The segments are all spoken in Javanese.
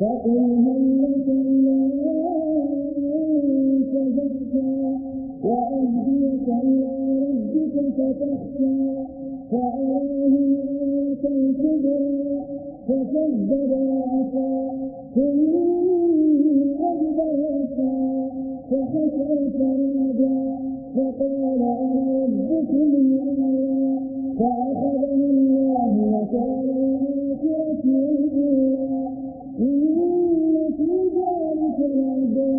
فَأَنْتَ الَّذِي أَنْزَلَ عَلَيْكَ الْكِتَابَ مِنْهُ آيَاتٌ مُحْكَمَاتٌ هُنَّ أُمُّ الْكِتَابِ وَأُخَرُ مُتَشَابِهَاتٌ فَأَمَّا الَّذِينَ فِي قُلُوبِهِمْ زَيْغٌ فَيَتَّبِعُونَ مَا تَشَابَهَ مِنْهُ ابْتِغَاءَ الْفِتْنَةِ وَابْتِغَاءَ تَأْوِيلِهِ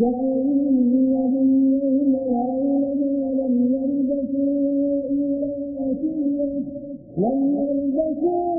Thank you.